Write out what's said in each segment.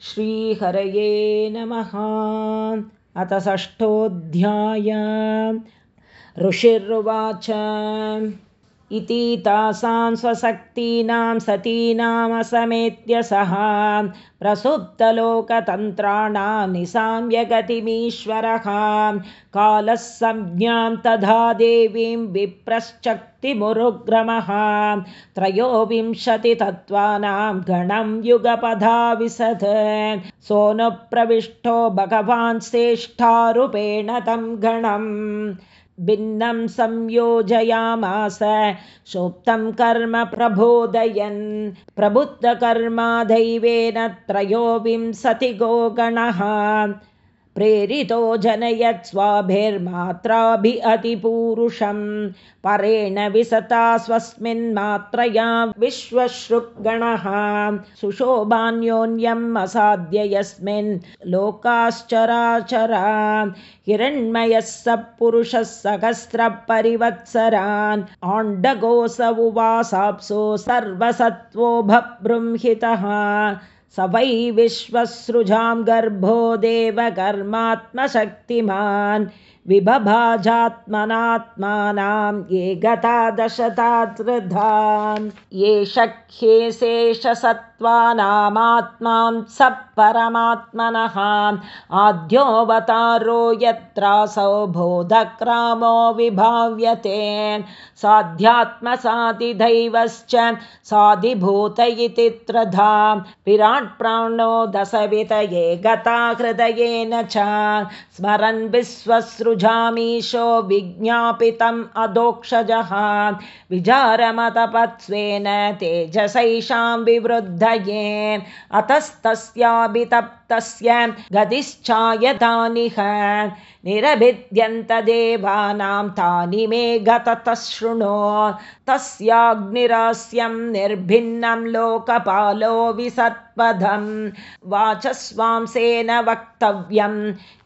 श्रीहरये नमः। अथ षष्ठोऽध्याय। ऋषिर्वाच इति तासां स्वशक्तीनां सतीनामसमेत्य सः प्रसुप्तलोकतन्त्राणां निसाम्यगतिमीश्वरः कालः संज्ञां तथा देवीं विप्रश्चक्तिमुरुग्रमः त्रयोविंशतितत्त्वानां गणं युगपधा विशद सोऽनुप्रविष्टो भगवान् श्रेष्ठारूपेण तं गणम् भिन्नं संयोजयामास। सोप्तं कर्म प्रबोधयन्। प्रबुद्धकर्मा दैवेन त्रयोविंशति गोगणः प्रेरितो जनयत् स्वाभिर्मात्राभि अतिपूरुषं परेण विसता स्वस्मिन् मात्रया विश्वश्रुगणः सुशोभान्योन्यम् असाध्य यस्मिन् लोकाश्चराचरा। हिरण्मयः स पुरुषः सहस्रपरिवत्सरान्। आण्डगोस उवासाप्सो सर्वसत्त्वो भबृंहितः स वै विश्वसृजां गर्भो देवकर्मात्मशक्तिमान् विभभाजात्मनात्मानां ये गता दशतादृधान् ये शक्ये शेषसत्त्वानामात्मां स परमात्मनः आद्योऽवतारो यत्रासौ बोधक्रामो विभाव्यते। साध्यात्मसादिदैवश्च साधिभूत इति त्रिधा। विराट्प्राणो दशवितये गता हृदयेन च। स्मरन् विश्वसृजामीशो विज्ञापितम् अधोक्षजः विचारमतपत्स्वेन तेजसैषां विवृद्धये। अतस्तस्याभितप्तस्य गतिश्चायतानिह निरभिद्यन्तदेवानां तानि मे गततः तस्याग्निरास्यं निर्भिन्नं लोकपालो विसत्पदं। वाचस्वांसेन वक्तव्यं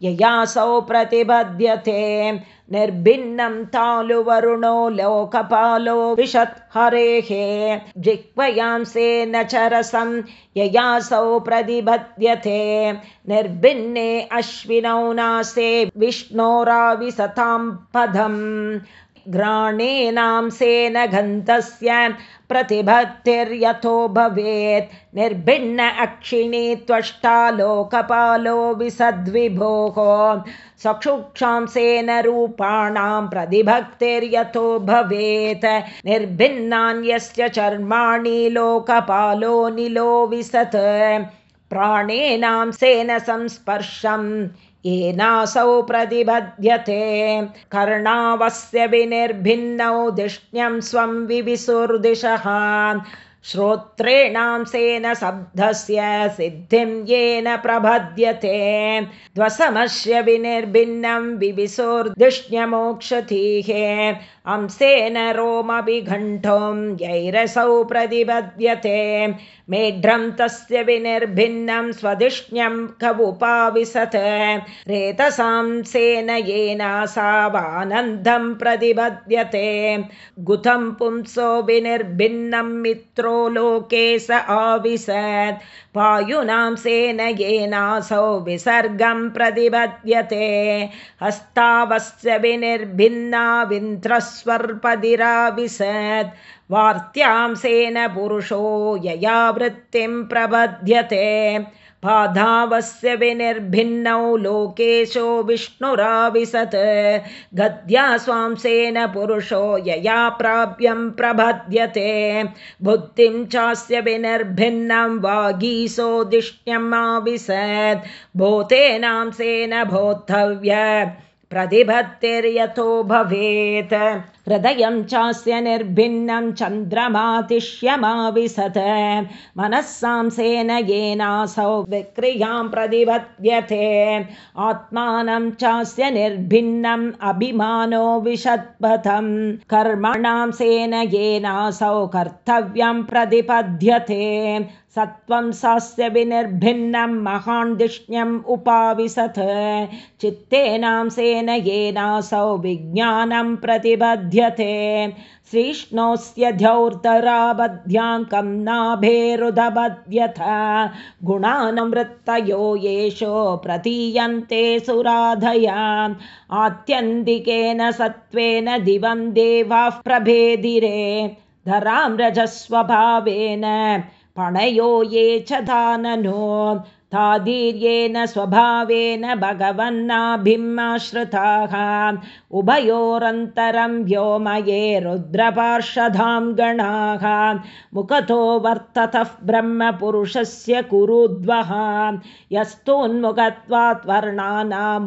ययासौ प्रतिपद्यते निर्भिन्नं तालुवरुणो लोकपालो विशत् हरेः। जिह्वयांसेन चरसं ययासौ प्रतिपद्यते निर्भिन्ने अश्विनौ नासे विष्णोराविसतां पदम् घ्राणेनांसेन गन्धस्य प्रतिभक्तिर्यथो भवेत्। निर्भिन्न अक्षिणी त्वष्टा लोकपालो विसद्विभोः सक्षुक्षांसेन रूपाणां प्रतिभक्तिर्यथो भवेत्। निर्भिन्नान्यस्य चर्माणि लोकपालो निलो विसत्। प्राणेनां सेन संस्पर्शम् येनासौ प्रतिबध्यते कर्णावस्य विनिर्भिन्नौ धिष्ण्यं स्वं विविसुर्दिशः श्रोत्रेणां सेन शब्दस्य सिद्धिं येन प्रबध्यते। ध्वसमस्य विनिर्भिन्नं विविसोर्धिष्ण्यमोक्षतीः अंसेन रोमभिघण्ठों यैरसौ प्रतिबध्यते। मेढ्रं तस्य विनिर्भिन्नं स्वधिष्ण्यं कवुपाविशत्। रेतसांसेन येनासावानन्दं प्रतिबध्यते। गुथं पुंसो विनिर्भिन्नं मित्रो लोके स आविशत् वायुनांसेन येनासौ विसर्गं प्रतिबध्यते हस्तावस्य विनिर्भिन्ना विन्ध्रस्वर्पदिराविशत् वार्त्यांसेन पुरुषो यया वृत्तिं प्रबध्यते बाधावस्य विनिर्भिन्नौ लोकेशो विष्णुराविशत्। गद्या स्वांसेन पुरुषो यया प्राप्यं प्रबध्यते। बुद्धिं चास्य विनिर्भिन्नं वागीसो दिष्ट्यमाविशत् भूतेनांसेन भोक्तव्य प्रतिभत्तिर्यथो भवेत् हृदयं चास्य निर्भिन्नं चन्द्रमातिष्यमाविशत्। मनःसांसेन येनासौ विक्रियां प्रतिपद्यते। आत्मानं चास्य निर्भिन्नम् अभिमानो विशत्पथं कर्मणां सेन येनासौ कर्तव्यं प्रतिपद्यते। सत्त्वं सास्य विनिर्भिन्नं महान् उपाविशत्। चित्तेनां सेन येनासौ विज्ञानं प्रतिपद्य बध्यते श्रीष्णोऽस्य धौर्तराबध्याङ्कं नाभेरुदबध्यथ। गुणानुवृत्तयो येषो प्रतीयन्ते सुराधया। आत्यन्तिकेन सत्त्वेन दिवं देवाः प्रभेदिरे। धरां रजस्वभावेन पणयो ये च दाननो तादीर्येण स्वभावेन भगवन्नाभिमाश्रिताः। उभयोरन्तरं व्योमये रुद्रपार्षधां गणाः। मुखतो वर्ततः ब्रह्मपुरुषस्य कुरुद्वः। यस्तोन्मुखत्वात् वर्णाना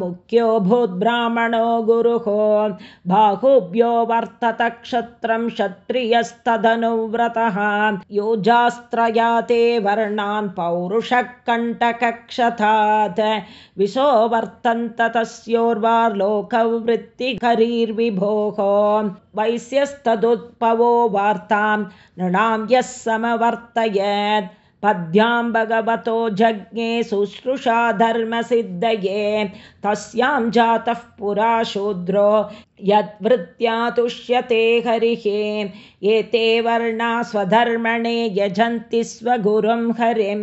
गुरुः। बाहुभ्यो वर्तत क्षत्रं क्षत्रियस्तदनुव्रतः। योजास्त्रया ते वर्णान् पौरुषकण्टक कक्षतात् विशो वर्तन्त तस्योर्वार्लोकवृत्तिकरीर्विभोः वैश्यस्तदुत्पवो वार्तां नृणां यः समवर्तयत् पद्भ्यां भगवतो जज्ञे शुश्रूषा धर्मसिद्धये तस्यां जातः पुरा शूद्रो यद्वृत्त्या तुष्यते हरिः। एते वर्णा स्वधर्मणे यजन्ति स्वगुरुं हरिं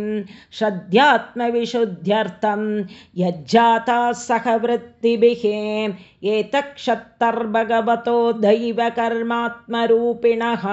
श्रद्ध्यात्मविशुद्ध्यर्थं यज्जाताः सहवृत्तिभिः एतक्षत्तर्भगवतो दैवकर्मात्मरूपिणः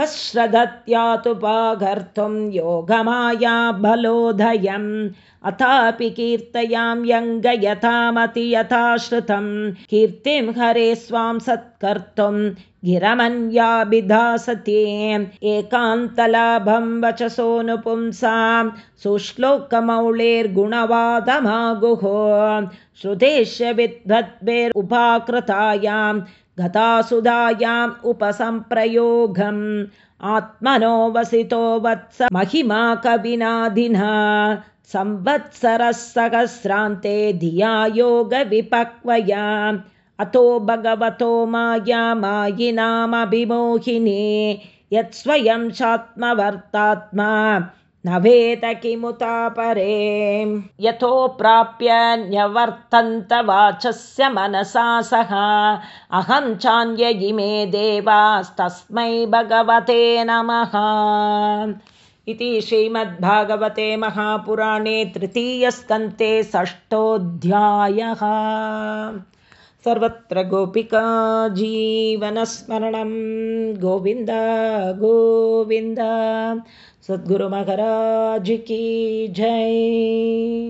कश्रदत्यातुपाकर्तुं योगमाया बलोदयम् अथापि कीर्तयां यङ्गयथामति यथा श्रुतं कीर्तिं हरे स्वां सत्कर्तुं गिरमन्याभिधासते। एकान्तलाभं वचसोऽनुपुंसां सुश्लोकमौळेर्गुणवादमागुः। श्रुतेश विद्वद्भिरुपाकृतायां गतासुधायाम् उपसम्प्रयोगम् आत्मनो वसितो वत्स महिमा कविनादिना संवत्सरः सहस्रान्ते धिया योगविपक्वया। अतो भगवतो माया मायिनामभिमोहिनी यत्स्वयं चात्मवर्तात्मा न वेद किमुता परे। न्यवर्तन्त वाचस्य मनसा सह। अहं चान्य इमे देवास्तस्मै भगवते नमः। इति श्रीमद्भागवते महापुराणे तृतीयस्कन्ते षष्ठोऽध्यायः। सर्वत्र गोपिका जीवनस्मरणं। गोविन्द गोविन्द सद्गुरु महाराज की जय